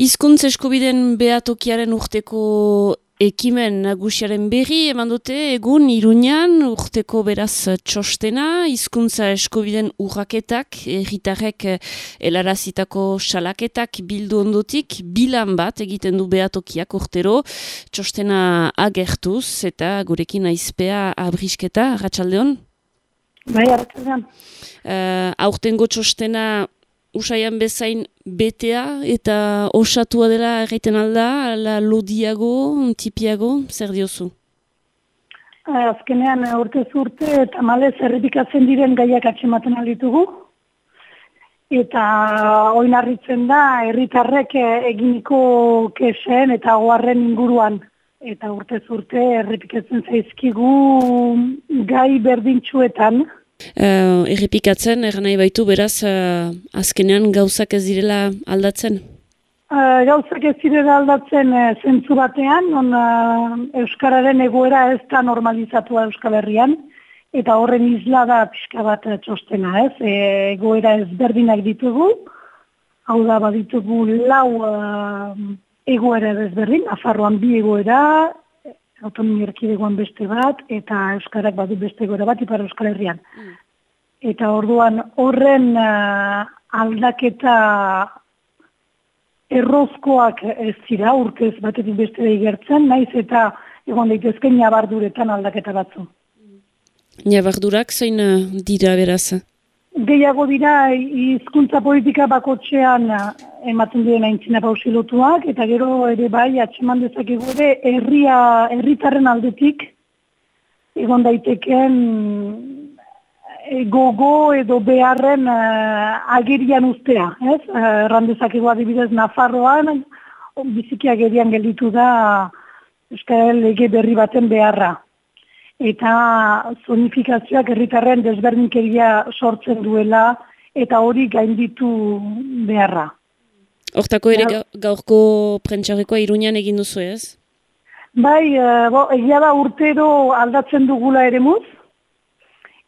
Hizkuntz eskubiden behatokiaren urteko ekimen nagusiaren berri eman dute egun Iruñan urteko beraz txostena hizkuntza eskubiden urraketak erritarrek helarazitako salaketak bildu ondotik bilan bat egiten du behatokiak urtero txostena agertuz eta gurekin aizpea abrisketa, ratxaldeon? Bai, ratxaldeon. Uh, aurtengo txostena usaian bezain betea eta osatua dela erraiten alda, la lodiago, tipiago, zer diozu? Eh, azkenean urte zurte eta male zerripikatzen diren gaiak atxematen alditugu. Eta oinarritzen da, herritarrek eginiko kesen eta oarren inguruan. Eta urte zurte errepikatzen zaizkigu gai berdintxuetan, Uh, errepikatzen, erran nahi baitu, beraz, uh, azkenean gauzak ez direla aldatzen? Uh, gauzak ez direla aldatzen uh, zentzu batean, non Euskararen egoera ez da normalizatua Euskal Herrian, eta horren isla da pixka bat txostena ez, e, egoera ez berdinak ditugu, hau da baditugu lau uh, egoera ezberdin, afarroan bi egoera, autonomia erkidegoan beste bat, eta Euskarak badu beste gora bat, ipar Euskal Herrian. Mm. Eta orduan horren uh, aldaketa errozkoak ez zira, urtez batetik beste da igertzen, naiz eta egon daitezken nabarduretan aldaketa batzu. Nabardurak zein uh, dira beraz? Gehiago dira hizkuntza politika bakotxean ematen duen aintzina pausilotuak, eta gero ere bai atxeman dezakegu ere herria herritarren aldetik egon daiteken e, gogo edo beharren uh, agerian ustea, ez? Uh, Errandezakegu adibidez Nafarroan, biziki agerian gelditu da Euskal Lege berri baten beharra. Eta zonifikazioak herritarren desberdinkeria sortzen duela eta hori gainditu beharra. Hortako ere ja. gaurko prentxarrekoa iruñan egin duzu ez? Bai, uh, bo, egia da urtero aldatzen dugula ere muz,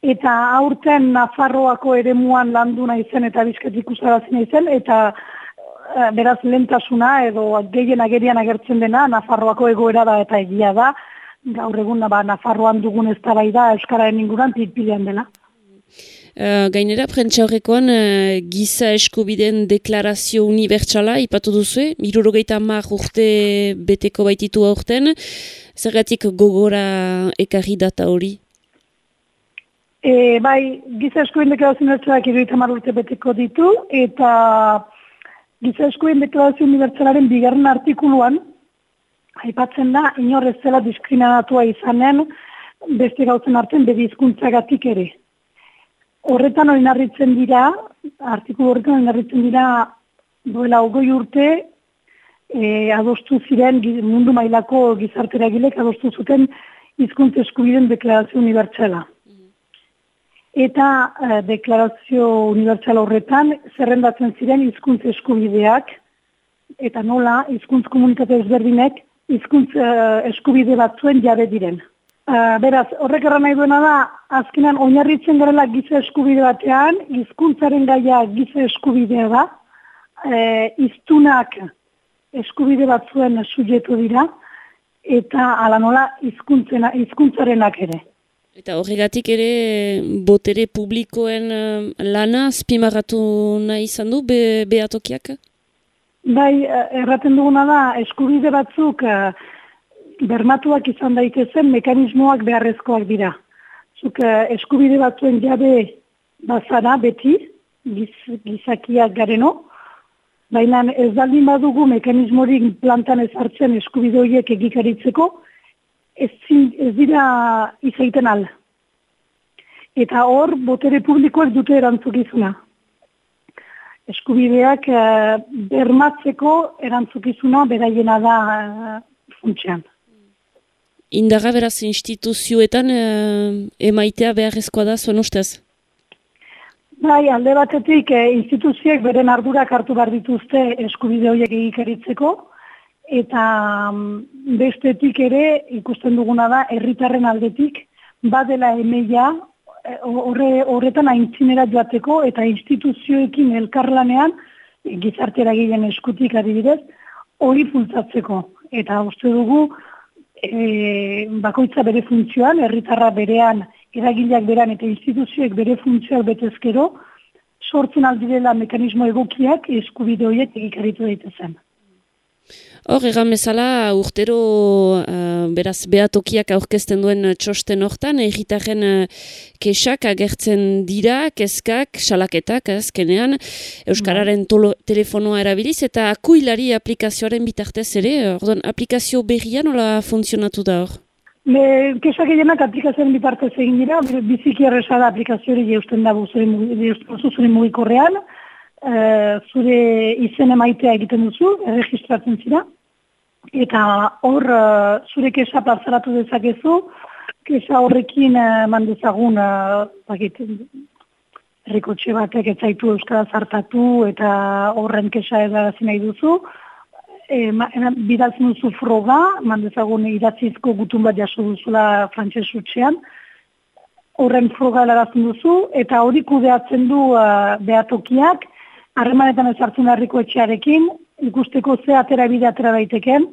eta aurten Nafarroako ere muan landu nahi zen eta bizketik usarazen nahi zen, eta uh, beraz lentasuna edo gehien agerian agertzen dena Nafarroako egoera da eta egia da, gaur egun ba, Nafarroan dugun ez da bai Euskararen inguran pilpilean dela. Uh, gainera, prentsa horrekoan, uh, giza eskubiden deklarazio unibertsala, ipatu duzu, irurogeita mar urte beteko baititu aurten, zergatik gogora ekarri data hori? E, bai, giza eskubiden deklarazio unibertsalak irurogeita mar urte beteko ditu, eta giza eskubiden deklarazio unibertsalaren bigarren artikuluan, aipatzen da, inorrez zela diskriminatua izanen, beste gauzen arten, bedizkuntzagatik ere. Horretan oinarritzen dira, artikulu horretan oinarritzen dira duela ogoi urte e, adostu ziren mundu mailako gizartera gilek adostu zuten hizkuntz eskubiden deklarazio unibertsala. Eta e, deklarazio unibertsala horretan zerrendatzen ziren hizkuntz eskubideak eta nola hizkuntz komunitate ezberdinek hizkuntz e, eskubide batzuen jabe diren. Uh, beraz, horrek erra nahi duena da, azkenan oinarritzen garela giza eskubide batean, hizkuntzaren gaia giza eskubidea da, e, iztunak eskubide batzuen subjetu dira, eta ala nola hizkuntzarenak ere. Eta horregatik ere botere publikoen lana spimarratu nahi izan du be, behatokiak? Bai, erraten duguna da, eskubide batzuk bermatuak izan daitezen mekanismoak beharrezkoak dira. Zuk uh, eskubide batzuen jabe bazara beti, giz, gizakiak gareno, baina ez daldin badugu mekanismorik plantan ezartzen eskubide horiek egikaritzeko, ez, ez dira izaiten al. Eta hor, botere publikoak dute erantzukizuna. Eskubideak uh, bermatzeko erantzukizuna beraiena da uh, funtsean. Indarra beraz instituzioetan eh, emaitea beharrezkoa da zuen ustez? Bai, alde batetik eh, instituzioek beren ardurak hartu behar dituzte eskubide horiek egikaritzeko, eta mm, bestetik ere ikusten duguna da herritarren aldetik badela emeia horre, horretan aintzinera joateko eta instituzioekin elkarlanean gizartera gehien eskutik adibidez, hori fultzatzeko. Eta uste dugu, e, bakoitza bere funtzioan, herritarra berean, eragileak berean eta instituzioek bere funtzioak betezkero, sortzen aldirela mekanismo egokiak eskubide horiek egikaritu daitezen. Hor, egan bezala, urtero, uh, beraz, behatokiak aurkezten duen txosten hortan, egitaren uh, kesak agertzen dira, kezkak, salaketak, azkenean, Euskararen tolo, telefonoa erabiliz, eta akuilari aplikazioaren bitartez ere, orduan, aplikazio berrian nola funtzionatu da hor? Me, kesak egenak aplikazioaren bitartez egin dira, biziki erresa da aplikazioari jeusten da zure mugikorrean, uh, zure izen emaitea egiten duzu, erregistratzen zira, eta hor uh, zure kesa plazaratu dezakezu, kesa horrekin uh, mandezagun, uh, bakit, errikotxe batek etzaitu euskara zartatu eta horren kesa edarazi nahi duzu, e, ma, bidaltzen duzu froga, mandezagun idatzizko gutun bat jaso duzula frantzesutxean, horren froga edarazen duzu, eta hori kudeatzen du uh, behatokiak, harremanetan ezartzen harriko etxearekin, ikusteko ze atera bide atera daiteken,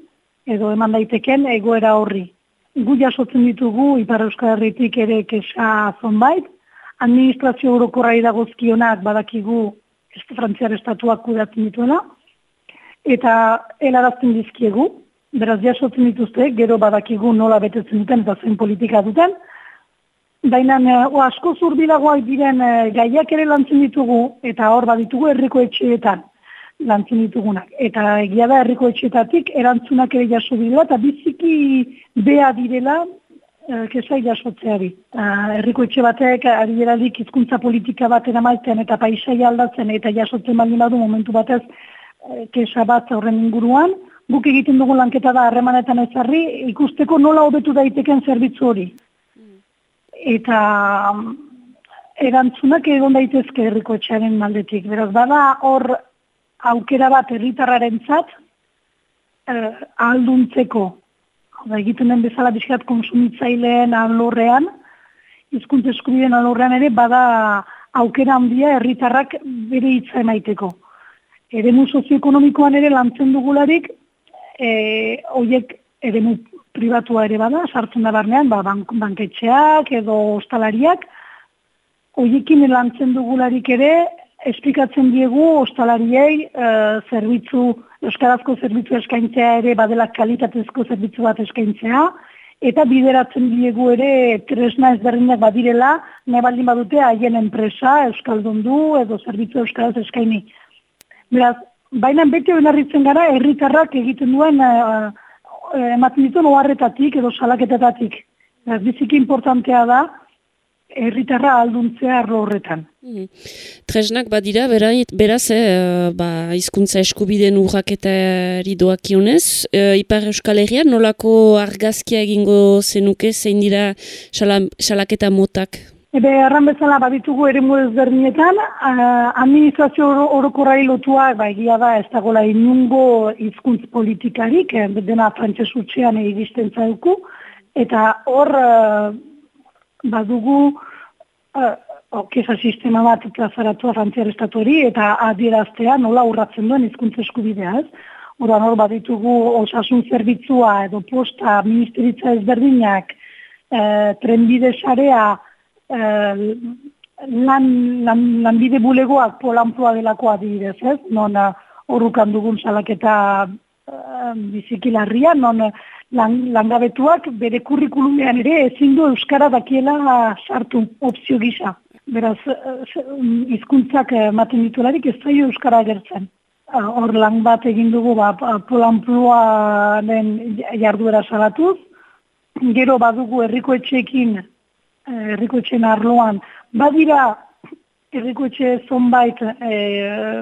edo eman daiteken egoera horri. Gu jasotzen ditugu, Ipar Euskal Herritik ere kesa zonbait, administrazio eurokorra idagozkionak badakigu ez frantziar estatuak kudatzen dituela, eta helarazten dizkiegu, beraz jasotzen dituzte, gero badakigu nola betetzen duten eta zen politika duten, Baina, o, asko zurbilagoak diren e, gaiak ere lantzen ditugu, eta hor baditugu herriko etxeetan lantzen ditugunak. Eta egia da herriko etxeetatik erantzunak ere jaso dira, eta biziki bea direla e, kesai jasotzeari. herriko etxe batek ari diradik izkuntza politika bat eramaiten eta paisai aldatzen eta jasotzen baldin badu momentu batez e, kesa bat horren inguruan, guk egiten dugu lanketa da harremanetan ezarri, ikusteko nola hobetu daiteken zerbitzu hori eta mm, erantzunak egon daitezke herriko etxearen maldetik. Beraz, bada hor aukera bat herritarraren zat, eh, alduntzeko. Hora, egiten den bezala bizkat konsumitzaileen alorrean, izkuntz eskubiden alorrean ere, bada aukera handia herritarrak bere hitza emaiteko. Eremu sozioekonomikoan ere lantzen dugularik, eh, oiek eremu pribatua ere bada, sartzen da barnean, ba, bank, banketxeak edo ostalariak, hoiekin lantzen dugularik ere, esplikatzen diegu ostalariei e, zerbitzu, euskarazko zerbitzu eskaintzea ere badela kalitatezko zerbitzu bat eskaintzea, eta bideratzen diegu ere tresna ezberdinak badirela, nahi baldin badute haien enpresa, euskaldundu edo zerbitzu euskaraz eskaini. Beraz, baina beti oinarritzen gara, herritarrak egiten duen e, ematen ditu noarretatik edo salaketetatik. Biziki importantea da, herritarra alduntzea arlo horretan. Mm. Tresnak badira, beraz, eh, ba, izkuntza eskubiden urraketari doakionez, e, Ipar Euskal Herrian nolako argazkia egingo zenuke, zein dira salaketa motak? Ebe, erran bezala baditugu ere ezberdinetan, uh, administrazio orokorrari lotua, ba, egia da, ez dagoela inungo izkuntz politikarik, eh, dena frantzesutxean egizten zauku, eta hor uh, badugu okesa sistema bat plazaratua frantziar estatuari, eta adieraztea nola urratzen duen izkuntz eskubidea, ez? Horan hor baditugu osasun zerbitzua edo posta ministeritza ezberdinak, uh, trenbide sarea, eh, lan, lan, lanbide bulegoak polanplua delakoa adibidez, ez? Non eh, horrukan dugun salaketa eh, bizikilarria, non eh, lan, langabetuak bere kurrikulumean ere ezin du Euskara dakiela sartu opzio gisa. Beraz, hizkuntzak ematen ditularik ez zaio Euskara gertzen. Hor lan bat egin dugu ba, polanplua den jarduera salatuz, gero badugu herriko etxeekin errikoetxen arloan, badira errikoetxe zonbait e,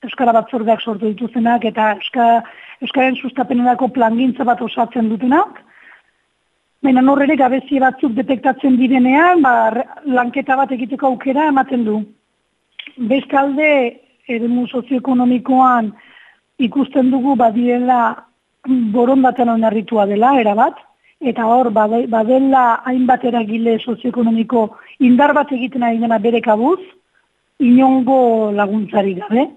Euskara batzordeak sortu dituzenak eta Euskara, Euskaren sustapenerako plangintza bat osatzen dutenak, baina norrere gabezie batzuk detektatzen direnean, ba, lanketa bat egiteko aukera ematen du. Bestalde, eremu sozioekonomikoan ikusten dugu badiela borondaten onarritua dela, erabat, eta hor badela hainbat eragile sozioekonomiko indar bat egiten ari dena bere kabuz, inongo laguntzari gabe.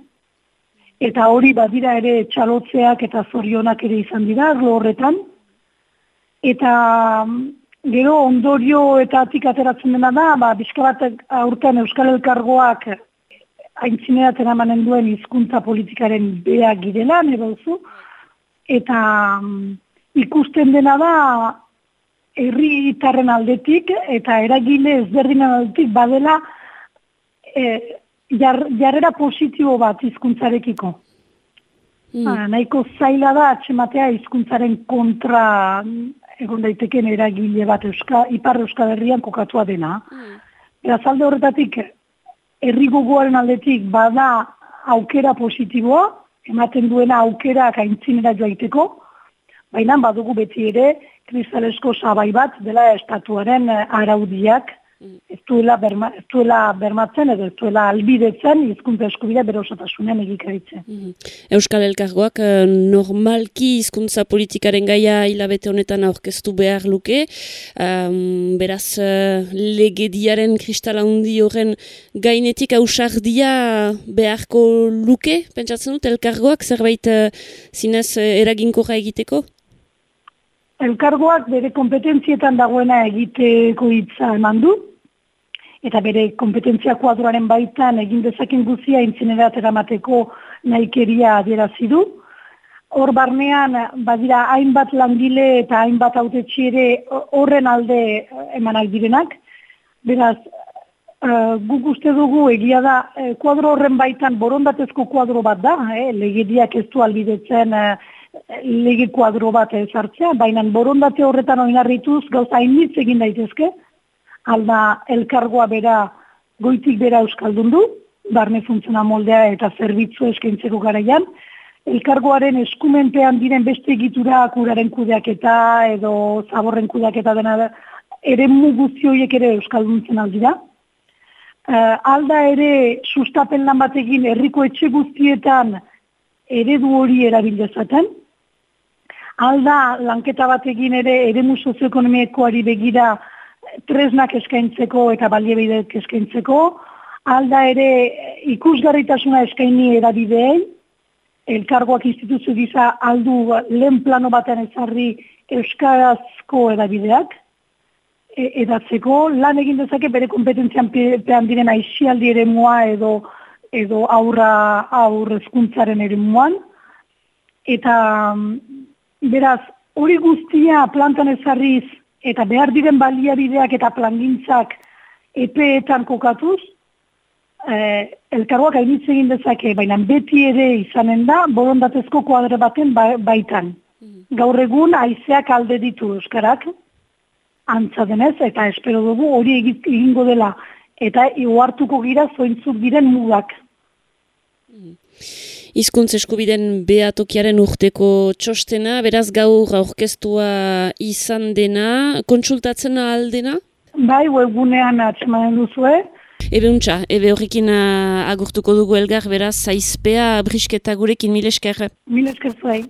eta hori badira ere txalotzeak eta zorionak ere izan dira, arlo horretan. Eta gero ondorio eta atik ateratzen dena da, ba, bizka aurten Euskal Elkargoak haintzineatzen amanen duen hizkuntza politikaren bea girelan, edo zu, eta ikusten dena da herritarren aldetik eta eragile ezberdinen aldetik badela e, jar, jarrera positibo bat hizkuntzarekiko. Mm. Ah, nahiko zaila da atxematea hizkuntzaren kontra egon daiteken eragile bat euska, ipar euskal herrian kokatua dena. Mm. Eta zalde horretatik herri gogoaren aldetik bada aukera positiboa, ematen duena aukera kaintzinera joaiteko, baina badugu beti ere kristalesko sabai bat dela estatuaren eh, araudiak. Ez duela, berma, ez duela bermatzen edo ez duela albidetzen hizkuntza eskubidea bere osotasunean egikaritzen. Mm. Euskal Elkargoak eh, normalki hizkuntza politikaren gaia hilabete honetan aurkeztu behar luke, um, beraz uh, legediaren kristala hundi horren gainetik ausardia beharko luke, pentsatzen dut, Elkargoak zerbait uh, zinez uh, eraginkorra egiteko? Elkargoak bere kompetentzietan dagoena egiteko hitza eman du, eta bere kompetentzia kuadroaren baitan egin dezakin guzia intzinerat eramateko nahikeria adierazi du. Hor barnean, badira, hainbat langile eta hainbat autetxi horren alde emanak direnak. Beraz, uh, guk uste dugu egia da, uh, kuadro horren baitan borondatezko kuadro bat da, eh? legediak ez du albidetzen uh, lege kuadro bat ezartzea, baina borondate horretan oinarrituz gauza hainitz egin daitezke, alda elkargoa bera goitik bera euskaldun du, barne funtziona moldea eta zerbitzu eskaintzeko garaian, elkargoaren eskumenpean diren beste egitura kuraren kudeaketa edo zaborren kudeaketa dena ere muguzioiek ere euskalduntzen aldira. Uh, alda ere sustapen lan batekin herriko etxe guztietan eredu hori erabildezaten. Alda lanketa batekin ere eremu sozioekonomiekoari begira tresnak eskaintzeko eta baliebidek eskaintzeko, alda ere ikusgarritasuna eskaini edabideen, elkargoak instituzio gisa aldu lehen plano batean ezarri euskarazko edabideak, e, edatzeko, lan egin dezake bere kompetentzian pean diren aixialdi ere mua edo, edo aurra aurrezkuntzaren ere muan, eta beraz, hori guztia plantan ezarriz eta behar diren baliabideak eta plangintzak epeetan kokatuz, eh, elkarroak hainitz egin dezake, baina beti ere izanen da, borondatezko kuadre baten ba, baitan. Mm. Gaur egun, aizeak alde ditu euskarak, antza denez, eta espero dugu hori egingo dela, eta iuartuko gira zointzuk diren mugak. Mm. Izkuntz eskubiden behatokiaren urteko txostena, beraz gaur aurkeztua izan dena, kontsultatzen aldena? Bai, webgunean atxemanen duzue. Ebe untxa, ebe horrekin agurtuko dugu elgar, beraz, zaizpea brisketa gurekin, mil esker. Mil esker zuai.